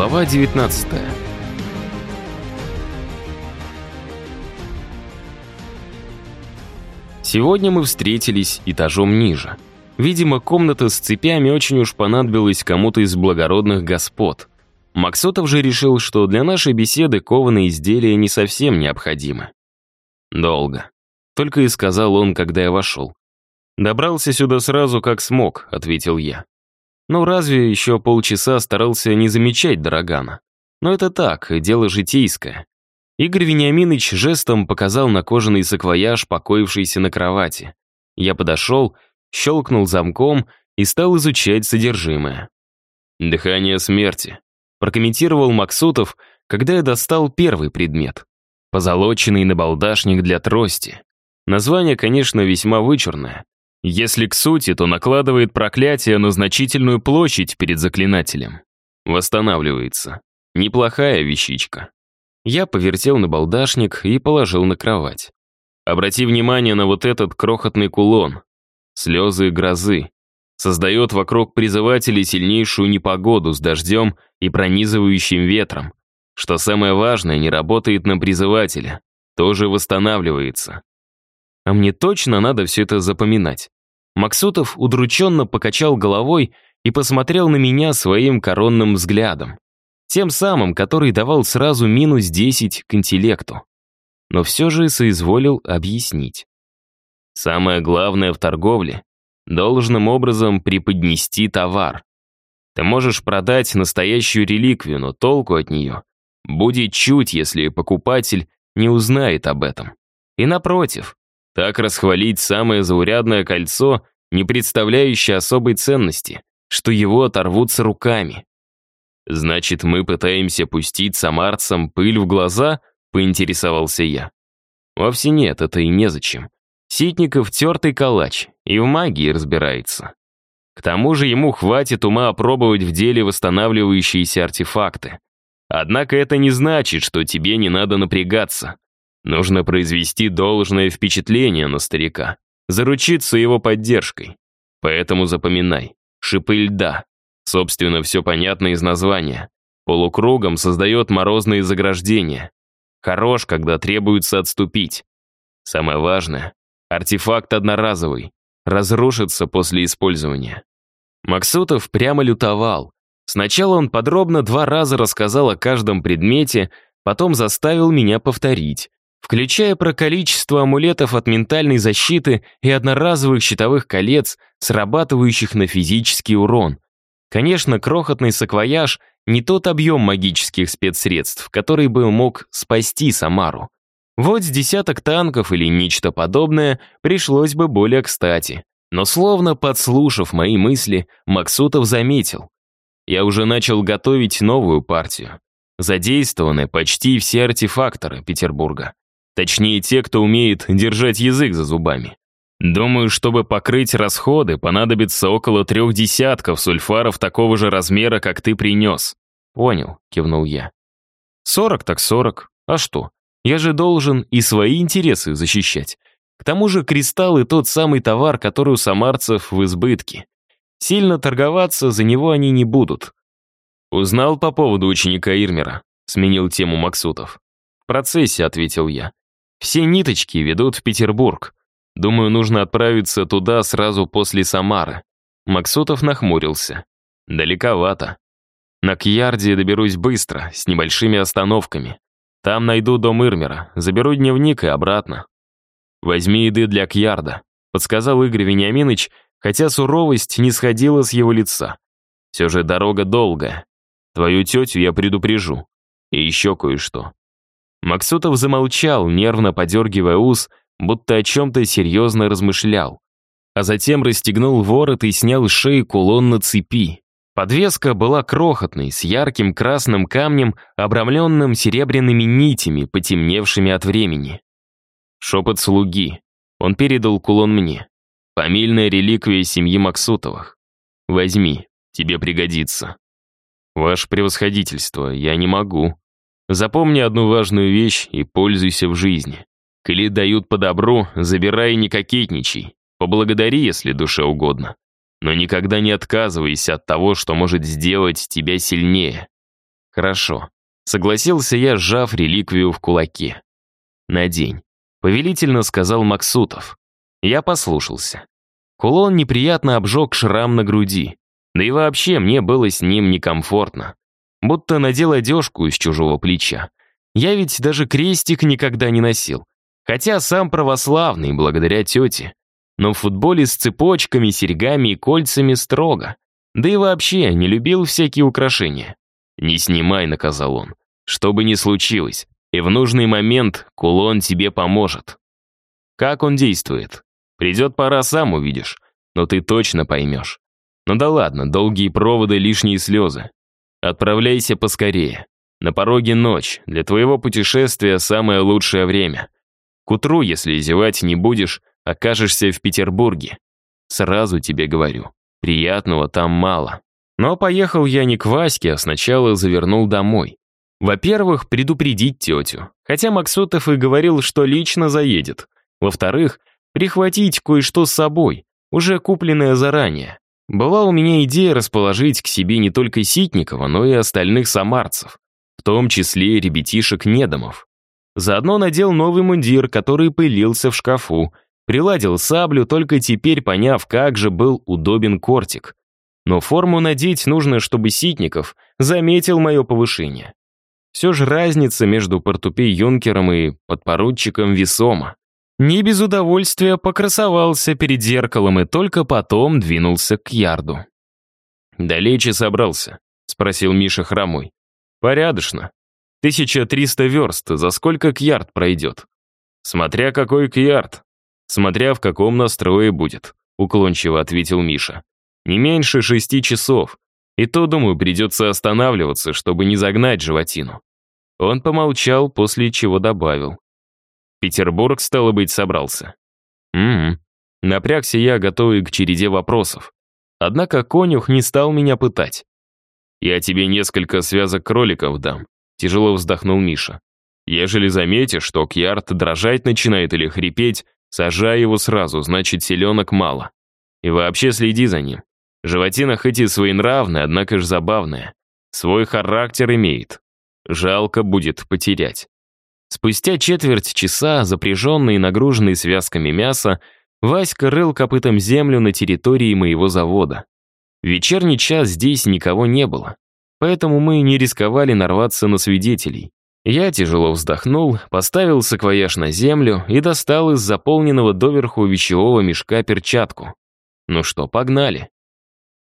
Глава 19 Сегодня мы встретились этажом ниже. Видимо, комната с цепями очень уж понадобилась кому-то из благородных господ. Максотов же решил, что для нашей беседы кованые изделия не совсем необходимы. Долго. Только и сказал он, когда я вошел. «Добрался сюда сразу, как смог», — ответил я. Ну, разве еще полчаса старался не замечать Дорогана. Но это так, дело житейское. Игорь Вениаминович жестом показал на кожаный саквояж, покоившийся на кровати. Я подошел, щелкнул замком и стал изучать содержимое. «Дыхание смерти», — прокомментировал Максутов, когда я достал первый предмет. Позолоченный набалдашник для трости. Название, конечно, весьма вычурное. Если к сути, то накладывает проклятие на значительную площадь перед заклинателем. Восстанавливается. Неплохая вещичка. Я повертел на балдашник и положил на кровать. Обрати внимание на вот этот крохотный кулон. Слезы грозы. Создает вокруг призывателей сильнейшую непогоду с дождем и пронизывающим ветром. Что самое важное, не работает на призывателя. Тоже восстанавливается. А мне точно надо все это запоминать. Максутов удрученно покачал головой и посмотрел на меня своим коронным взглядом. Тем самым, который давал сразу минус 10 к интеллекту. Но все же соизволил объяснить. Самое главное в торговле — должным образом преподнести товар. Ты можешь продать настоящую реликвию, но толку от нее будет чуть, если покупатель не узнает об этом. И напротив, так расхвалить самое заурядное кольцо, не представляющее особой ценности, что его оторвутся руками. «Значит, мы пытаемся пустить самарцам пыль в глаза?» — поинтересовался я. Вовсе нет, это и незачем. Ситников тертый калач, и в магии разбирается. К тому же ему хватит ума опробовать в деле восстанавливающиеся артефакты. Однако это не значит, что тебе не надо напрягаться. Нужно произвести должное впечатление на старика, заручиться его поддержкой. Поэтому запоминай. Шипы льда. Собственно, все понятно из названия. Полукругом создает морозные заграждения. Хорош, когда требуется отступить. Самое важное — артефакт одноразовый. Разрушится после использования. Максутов прямо лютовал. Сначала он подробно два раза рассказал о каждом предмете, потом заставил меня повторить включая про количество амулетов от ментальной защиты и одноразовых щитовых колец, срабатывающих на физический урон. Конечно, крохотный саквояж — не тот объем магических спецсредств, который бы мог спасти Самару. Вот с десяток танков или нечто подобное пришлось бы более кстати. Но словно подслушав мои мысли, Максутов заметил. Я уже начал готовить новую партию. Задействованы почти все артефакторы Петербурга. Точнее, те, кто умеет держать язык за зубами. Думаю, чтобы покрыть расходы, понадобится около трех десятков сульфаров такого же размера, как ты принес. Понял, кивнул я. Сорок так сорок. А что? Я же должен и свои интересы защищать. К тому же кристаллы тот самый товар, который у самарцев в избытке. Сильно торговаться за него они не будут. Узнал по поводу ученика Ирмера, сменил тему Максутов. В процессе, ответил я. Все ниточки ведут в Петербург. Думаю, нужно отправиться туда сразу после Самары. Максутов нахмурился. Далековато. На Кьярде доберусь быстро, с небольшими остановками. Там найду дом Ирмера, заберу дневник и обратно. Возьми еды для Кьярда, подсказал Игорь Вениаминович, хотя суровость не сходила с его лица. Все же дорога долгая. Твою тетю я предупрежу. И еще кое-что. Максутов замолчал, нервно подергивая ус, будто о чем-то серьезно размышлял. А затем расстегнул ворот и снял с шеи кулон на цепи. Подвеска была крохотной, с ярким красным камнем, обрамленным серебряными нитями, потемневшими от времени. Шепот слуги. Он передал кулон мне. Фамильная реликвия семьи Максутовых. Возьми, тебе пригодится. Ваше превосходительство, я не могу. Запомни одну важную вещь и пользуйся в жизни. Коли дают по добру, забирай и не кокетничай. Поблагодари, если душе угодно. Но никогда не отказывайся от того, что может сделать тебя сильнее. Хорошо. Согласился я, сжав реликвию в кулаке. «Надень», — повелительно сказал Максутов. Я послушался. Кулон неприятно обжег шрам на груди. Да и вообще мне было с ним некомфортно. Будто надел одежку из чужого плеча. Я ведь даже крестик никогда не носил. Хотя сам православный, благодаря тете. Но в футболе с цепочками, серьгами и кольцами строго. Да и вообще не любил всякие украшения. «Не снимай», — наказал он. «Что бы ни случилось, и в нужный момент кулон тебе поможет». Как он действует? Придет пора, сам увидишь, но ты точно поймешь. Ну да ладно, долгие проводы, лишние слезы. Отправляйся поскорее. На пороге ночь, для твоего путешествия самое лучшее время. К утру, если зевать не будешь, окажешься в Петербурге. Сразу тебе говорю, приятного там мало. Но поехал я не к Ваське, а сначала завернул домой. Во-первых, предупредить тетю. Хотя Максутов и говорил, что лично заедет. Во-вторых, прихватить кое-что с собой, уже купленное заранее. Была у меня идея расположить к себе не только Ситникова, но и остальных самарцев, в том числе ребятишек Недомов. Заодно надел новый мундир, который пылился в шкафу, приладил саблю, только теперь поняв, как же был удобен кортик. Но форму надеть нужно, чтобы Ситников заметил мое повышение. Все же разница между портупей-юнкером и подпоручиком весома. Не без удовольствия покрасовался перед зеркалом и только потом двинулся к ярду. «Далече собрался?» — спросил Миша хромой. «Порядочно. 1300 верст, за сколько к ярд пройдет?» «Смотря какой к ярд. Смотря в каком настрое будет», — уклончиво ответил Миша. Не меньше шести часов. И то, думаю, придется останавливаться, чтобы не загнать животину. Он помолчал, после чего добавил. Петербург, стало быть, собрался. Угу. Напрягся я, готовый к череде вопросов. Однако конюх не стал меня пытать. «Я тебе несколько связок кроликов дам», — тяжело вздохнул Миша. «Ежели заметишь, что Кьярд дрожать начинает или хрипеть, сажай его сразу, значит, селенок мало. И вообще следи за ним. Животина хоть и своенравная, однако ж забавная. Свой характер имеет. Жалко будет потерять. Спустя четверть часа, запряженный и нагруженный связками мяса, Васька рыл копытом землю на территории моего завода. В вечерний час здесь никого не было, поэтому мы не рисковали нарваться на свидетелей. Я тяжело вздохнул, поставил саквояж на землю и достал из заполненного доверху вещевого мешка перчатку. Ну что, погнали.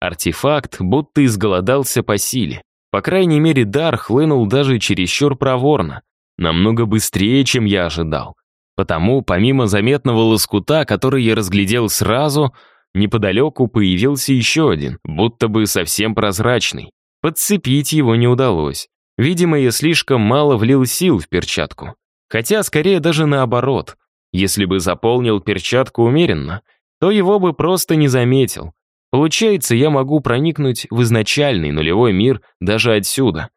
Артефакт будто изголодался по силе. По крайней мере, дар хлынул даже чересчур проворно, намного быстрее, чем я ожидал. Потому, помимо заметного лоскута, который я разглядел сразу, неподалеку появился еще один, будто бы совсем прозрачный. Подцепить его не удалось. Видимо, я слишком мало влил сил в перчатку. Хотя, скорее, даже наоборот. Если бы заполнил перчатку умеренно, то его бы просто не заметил. Получается, я могу проникнуть в изначальный нулевой мир даже отсюда.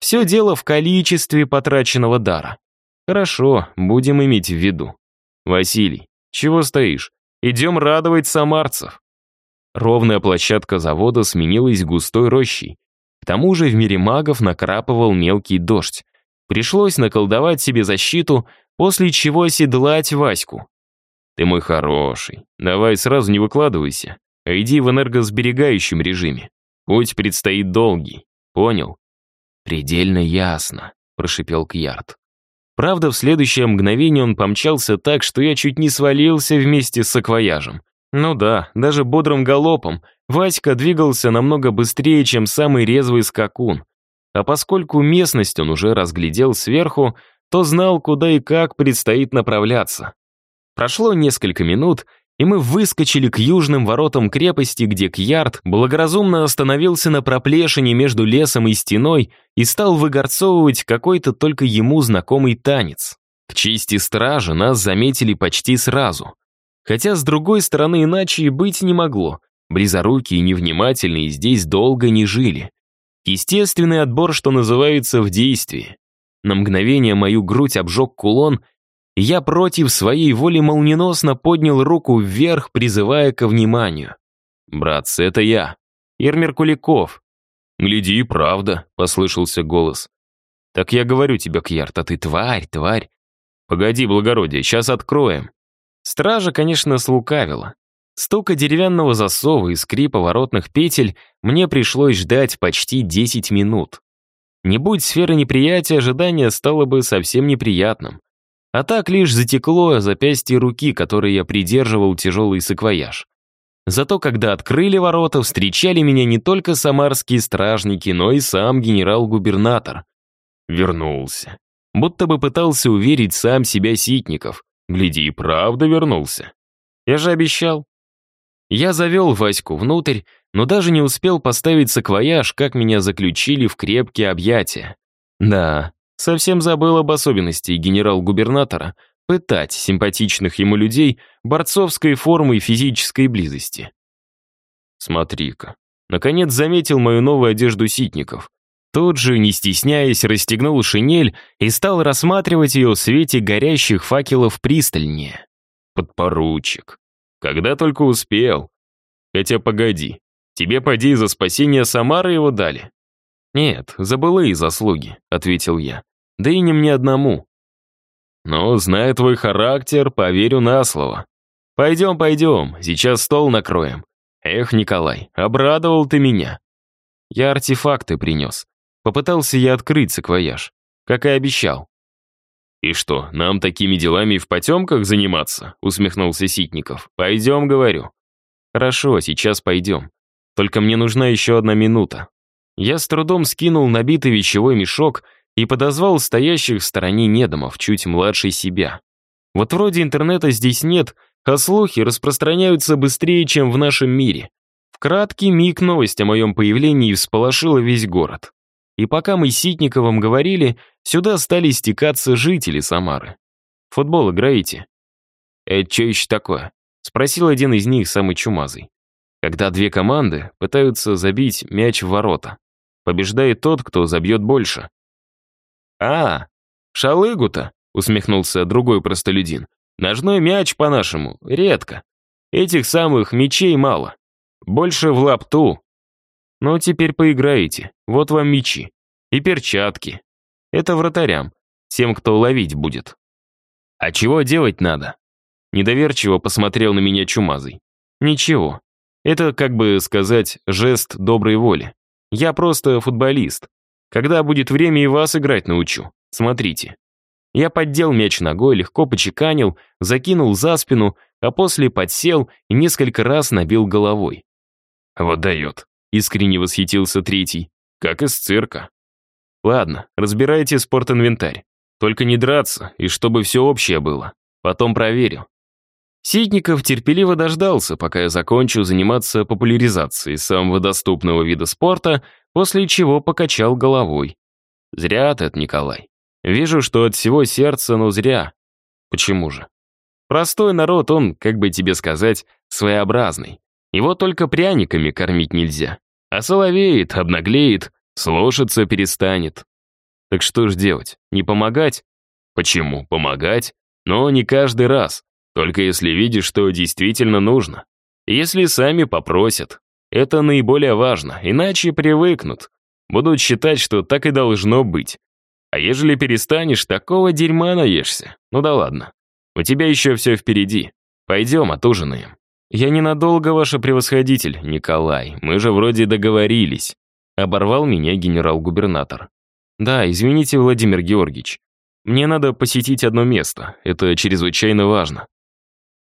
Все дело в количестве потраченного дара. Хорошо, будем иметь в виду. Василий, чего стоишь? Идем радовать самарцев. Ровная площадка завода сменилась густой рощей. К тому же в мире магов накрапывал мелкий дождь. Пришлось наколдовать себе защиту, после чего оседлать Ваську. Ты мой хороший, давай сразу не выкладывайся а иди в энергосберегающем режиме. Путь предстоит долгий. Понял? Предельно ясно, прошипел Кьярд. Правда, в следующее мгновение он помчался так, что я чуть не свалился вместе с саквояжем. Ну да, даже бодрым галопом Васька двигался намного быстрее, чем самый резвый скакун. А поскольку местность он уже разглядел сверху, то знал, куда и как предстоит направляться. Прошло несколько минут, и мы выскочили к южным воротам крепости, где Кьярд благоразумно остановился на проплешине между лесом и стеной и стал выгорцовывать какой-то только ему знакомый танец. К чести стражи нас заметили почти сразу. Хотя, с другой стороны, иначе и быть не могло. Близорукие и невнимательные здесь долго не жили. Естественный отбор, что называется, в действии. На мгновение мою грудь обжег кулон, я против своей воли молниеносно поднял руку вверх, призывая ко вниманию. «Братцы, это я, Ермер Куликов. «Гляди, правда», — послышался голос. «Так я говорю тебе, Кьярт, а ты тварь, тварь. Погоди, благородие, сейчас откроем». Стража, конечно, слукавила. Стука деревянного засова и скрипа воротных петель мне пришлось ждать почти 10 минут. Не будь сферы неприятия, ожидание стало бы совсем неприятным. А так лишь затекло запястье руки, которой я придерживал тяжелый саквояж. Зато когда открыли ворота, встречали меня не только самарские стражники, но и сам генерал-губернатор. Вернулся. Будто бы пытался уверить сам себя Ситников. Гляди, и правда вернулся. Я же обещал. Я завел Ваську внутрь, но даже не успел поставить саквояж, как меня заключили в крепкие объятия. Да, совсем забыл об особенности генерал-губернатора пытать симпатичных ему людей борцовской формой физической близости. Смотри-ка, наконец заметил мою новую одежду ситников. Тот же, не стесняясь, расстегнул шинель и стал рассматривать ее в свете горящих факелов пристальнее. Подпоручик. Когда только успел. Хотя погоди, тебе поди за спасение Самары его дали. «Нет, за былые заслуги», — ответил я. «Да и не мне одному». «Ну, зная твой характер, поверю на слово. Пойдем, пойдем, сейчас стол накроем. Эх, Николай, обрадовал ты меня». Я артефакты принес. Попытался я открыть саквояж, как и обещал. «И что, нам такими делами в потемках заниматься?» усмехнулся Ситников. «Пойдем, говорю». «Хорошо, сейчас пойдем. Только мне нужна еще одна минута». Я с трудом скинул набитый вещевой мешок и подозвал стоящих в стороне недомов, чуть младше себя. Вот вроде интернета здесь нет, а слухи распространяются быстрее, чем в нашем мире. В краткий миг новость о моем появлении всполошила весь город. И пока мы с Ситниковым говорили, сюда стали стекаться жители Самары. «Футбол играете?» «Это что еще такое?» — спросил один из них, самый чумазый. Когда две команды пытаются забить мяч в ворота. Побеждает тот, кто забьет больше. «А, шалыгу-то», — усмехнулся другой простолюдин. «Ножной мяч, по-нашему, редко. Этих самых мечей мало. Больше в лапту. Но теперь поиграете. Вот вам мечи. И перчатки. Это вратарям. Тем, кто ловить будет. А чего делать надо? Недоверчиво посмотрел на меня чумазый. Ничего. Это, как бы сказать, жест доброй воли. Я просто футболист. Когда будет время, и вас играть научу. Смотрите. Я поддел мяч ногой, легко почеканил, закинул за спину, а после подсел и несколько раз набил головой. Вот дает. Искренне восхитился третий. Как из цирка. Ладно, разбирайте спортинвентарь. Только не драться, и чтобы все общее было. Потом проверю. Ситников терпеливо дождался, пока я закончу заниматься популяризацией самого доступного вида спорта, после чего покачал головой. Зря ты, Николай. Вижу, что от всего сердца, но зря. Почему же? Простой народ, он, как бы тебе сказать, своеобразный. Его только пряниками кормить нельзя. А соловеет, обнаглеет, слушаться перестанет. Так что ж делать? Не помогать? Почему? Помогать? Но не каждый раз. Только если видишь, что действительно нужно. Если сами попросят. Это наиболее важно, иначе привыкнут. Будут считать, что так и должно быть. А ежели перестанешь, такого дерьма наешься. Ну да ладно. У тебя еще все впереди. Пойдем, отужинаем. «Я ненадолго, ваше превосходитель, Николай. Мы же вроде договорились», — оборвал меня генерал-губернатор. «Да, извините, Владимир Георгиевич. Мне надо посетить одно место. Это чрезвычайно важно».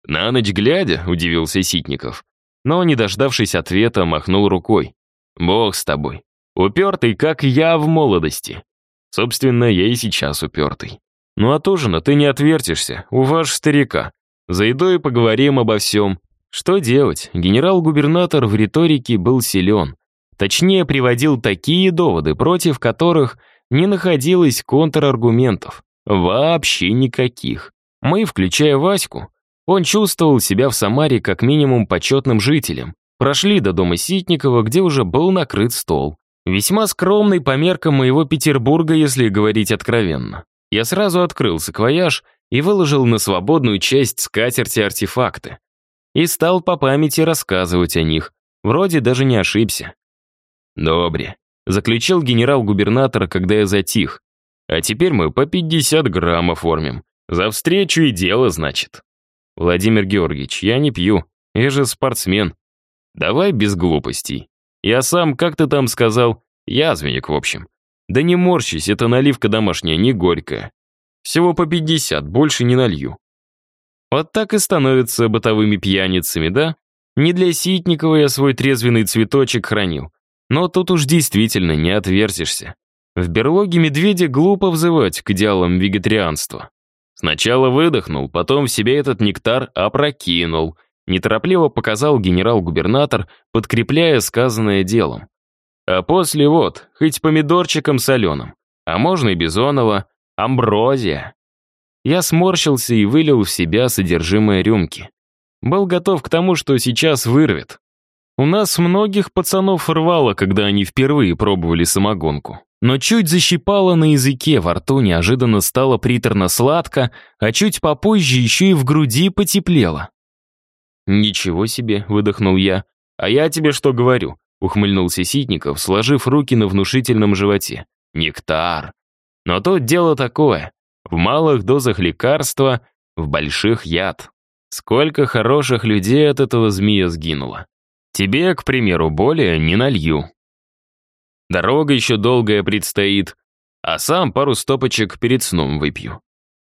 «На ночь глядя», — удивился Ситников. Но, не дождавшись ответа, махнул рукой. «Бог с тобой. Упертый, как я в молодости. Собственно, я и сейчас упертый. Ну от ужина ты не отвертишься, у ваш старика. За едой поговорим обо всем. Что делать? Генерал-губернатор в риторике был силен. Точнее, приводил такие доводы, против которых не находилось контраргументов. Вообще никаких. Мы, включая Ваську, он чувствовал себя в Самаре как минимум почетным жителем. Прошли до дома Ситникова, где уже был накрыт стол. Весьма скромный по меркам моего Петербурга, если говорить откровенно. Я сразу открыл саквояж и выложил на свободную часть скатерти артефакты и стал по памяти рассказывать о них. Вроде даже не ошибся. «Добре. заключил генерал-губернатор, когда я затих. А теперь мы по 50 грамм оформим. За встречу и дело, значит. Владимир Георгиевич, я не пью, я же спортсмен. Давай без глупостей. Я сам, как ты там сказал, язвенник, в общем. Да не морщись, это наливка домашняя, не горькая. Всего по 50, больше не налью. Вот так и становятся бытовыми пьяницами, да? Не для Ситникова я свой трезвенный цветочек хранил. Но тут уж действительно не отвертишься. В берлоге медведя глупо взывать к идеалам вегетарианства. Сначала выдохнул, потом в себе этот нектар опрокинул. Неторопливо показал генерал-губернатор, подкрепляя сказанное делом. А после вот, хоть помидорчиком соленым, а можно и бизонова, амброзия. Я сморщился и вылил в себя содержимое рюмки. Был готов к тому, что сейчас вырвет. У нас многих пацанов рвало, когда они впервые пробовали самогонку. Но чуть защипало на языке, во рту неожиданно стало приторно-сладко, а чуть попозже еще и в груди потеплело. «Ничего себе», — выдохнул я. «А я тебе что говорю?» — ухмыльнулся Ситников, сложив руки на внушительном животе. «Нектар. Но тут дело такое. В малых дозах лекарства, в больших яд. Сколько хороших людей от этого змея сгинуло. Тебе, к примеру, более не налью. Дорога еще долгая предстоит, а сам пару стопочек перед сном выпью.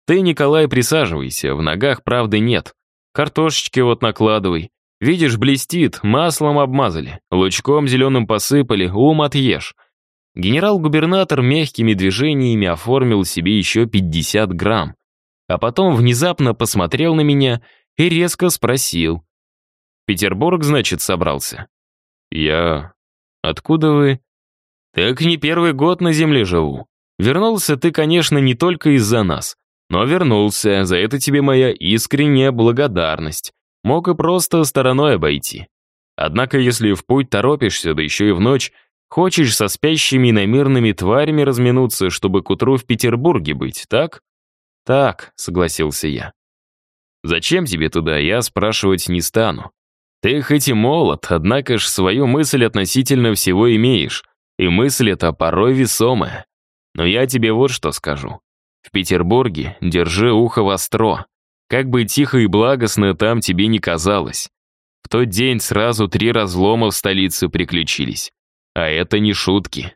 Ты, Николай, присаживайся, в ногах правды нет. Картошечки вот накладывай. Видишь, блестит, маслом обмазали, лучком зеленым посыпали, ум отъешь. Генерал-губернатор мягкими движениями оформил себе еще 50 грамм, а потом внезапно посмотрел на меня и резко спросил. «Петербург, значит, собрался?» «Я... Откуда вы?» «Так не первый год на земле живу. Вернулся ты, конечно, не только из-за нас, но вернулся, за это тебе моя искренняя благодарность. Мог и просто стороной обойти. Однако, если в путь торопишься, да еще и в ночь, хочешь со спящими иномирными тварями разминуться, чтобы к утру в Петербурге быть, так? Так, согласился я. Зачем тебе туда, я спрашивать не стану. Ты хоть и молод, однако ж свою мысль относительно всего имеешь, и мысль эта порой весомая. Но я тебе вот что скажу. В Петербурге держи ухо востро. Как бы тихо и благостно там тебе не казалось. В тот день сразу три разлома в столице приключились. А это не шутки.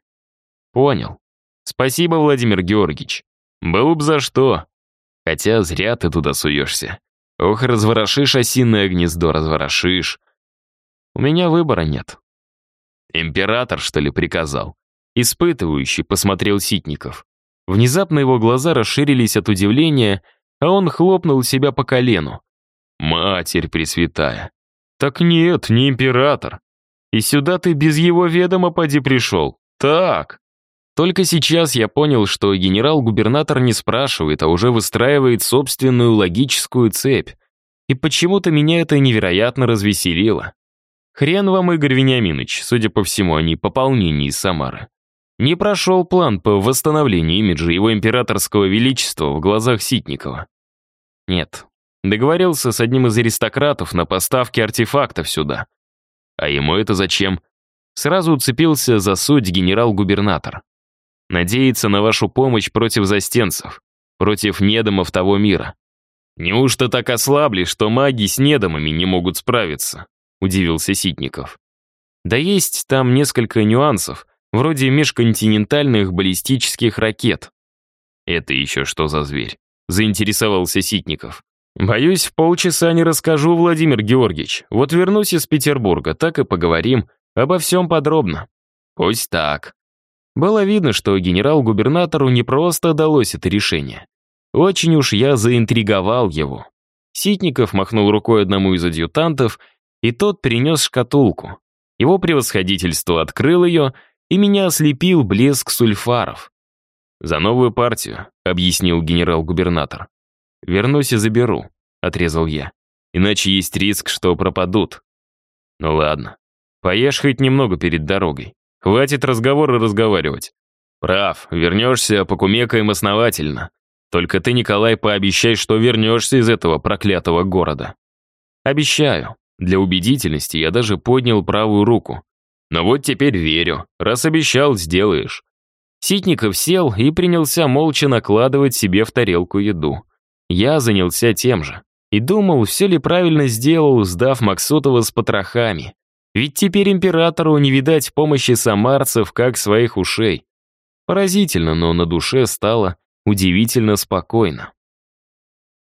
Понял. Спасибо, Владимир Георгиевич. Было бы за что. Хотя зря ты туда суешься. Ох, разворошишь осиное гнездо, разворошишь. У меня выбора нет. Император, что ли, приказал? Испытывающий посмотрел Ситников. Внезапно его глаза расширились от удивления, а он хлопнул себя по колену. «Матерь Пресвятая!» «Так нет, не император. И сюда ты без его ведома поди пришел. Так!» Только сейчас я понял, что генерал-губернатор не спрашивает, а уже выстраивает собственную логическую цепь. И почему-то меня это невероятно развеселило. Хрен вам, Игорь Вениаминович, судя по всему, они пополнение из Самары. Не прошел план по восстановлению имиджа его императорского величества в глазах Ситникова. Нет, договорился с одним из аристократов на поставки артефактов сюда. А ему это зачем? Сразу уцепился за суть генерал-губернатор. Надеяться на вашу помощь против застенцев, против недомов того мира. Неужто так ослабли, что маги с недомами не могут справиться? Удивился Ситников. Да есть там несколько нюансов, вроде межконтинентальных баллистических ракет. Это еще что за зверь? Заинтересовался Ситников. Боюсь, в полчаса не расскажу, Владимир Георгиевич. Вот вернусь из Петербурга, так и поговорим обо всем подробно. Пусть так. Было видно, что генерал-губернатору не просто далось это решение. Очень уж я заинтриговал его. Ситников махнул рукой одному из адъютантов, и тот принес шкатулку. Его превосходительство открыл ее, и меня ослепил блеск сульфаров. «За новую партию», — объяснил генерал-губернатор. «Вернусь и заберу», — отрезал я. «Иначе есть риск, что пропадут». «Ну ладно. Поешь хоть немного перед дорогой. Хватит разговоры разговаривать. Прав, вернешься, покумекаем основательно. Только ты, Николай, пообещай, что вернешься из этого проклятого города. Обещаю. Для убедительности я даже поднял правую руку. Но вот теперь верю. Раз обещал, сделаешь». Ситников сел и принялся молча накладывать себе в тарелку еду. Я занялся тем же. И думал, все ли правильно сделал, сдав Максутова с потрохами. Ведь теперь императору не видать помощи самарцев, как своих ушей. Поразительно, но на душе стало удивительно спокойно.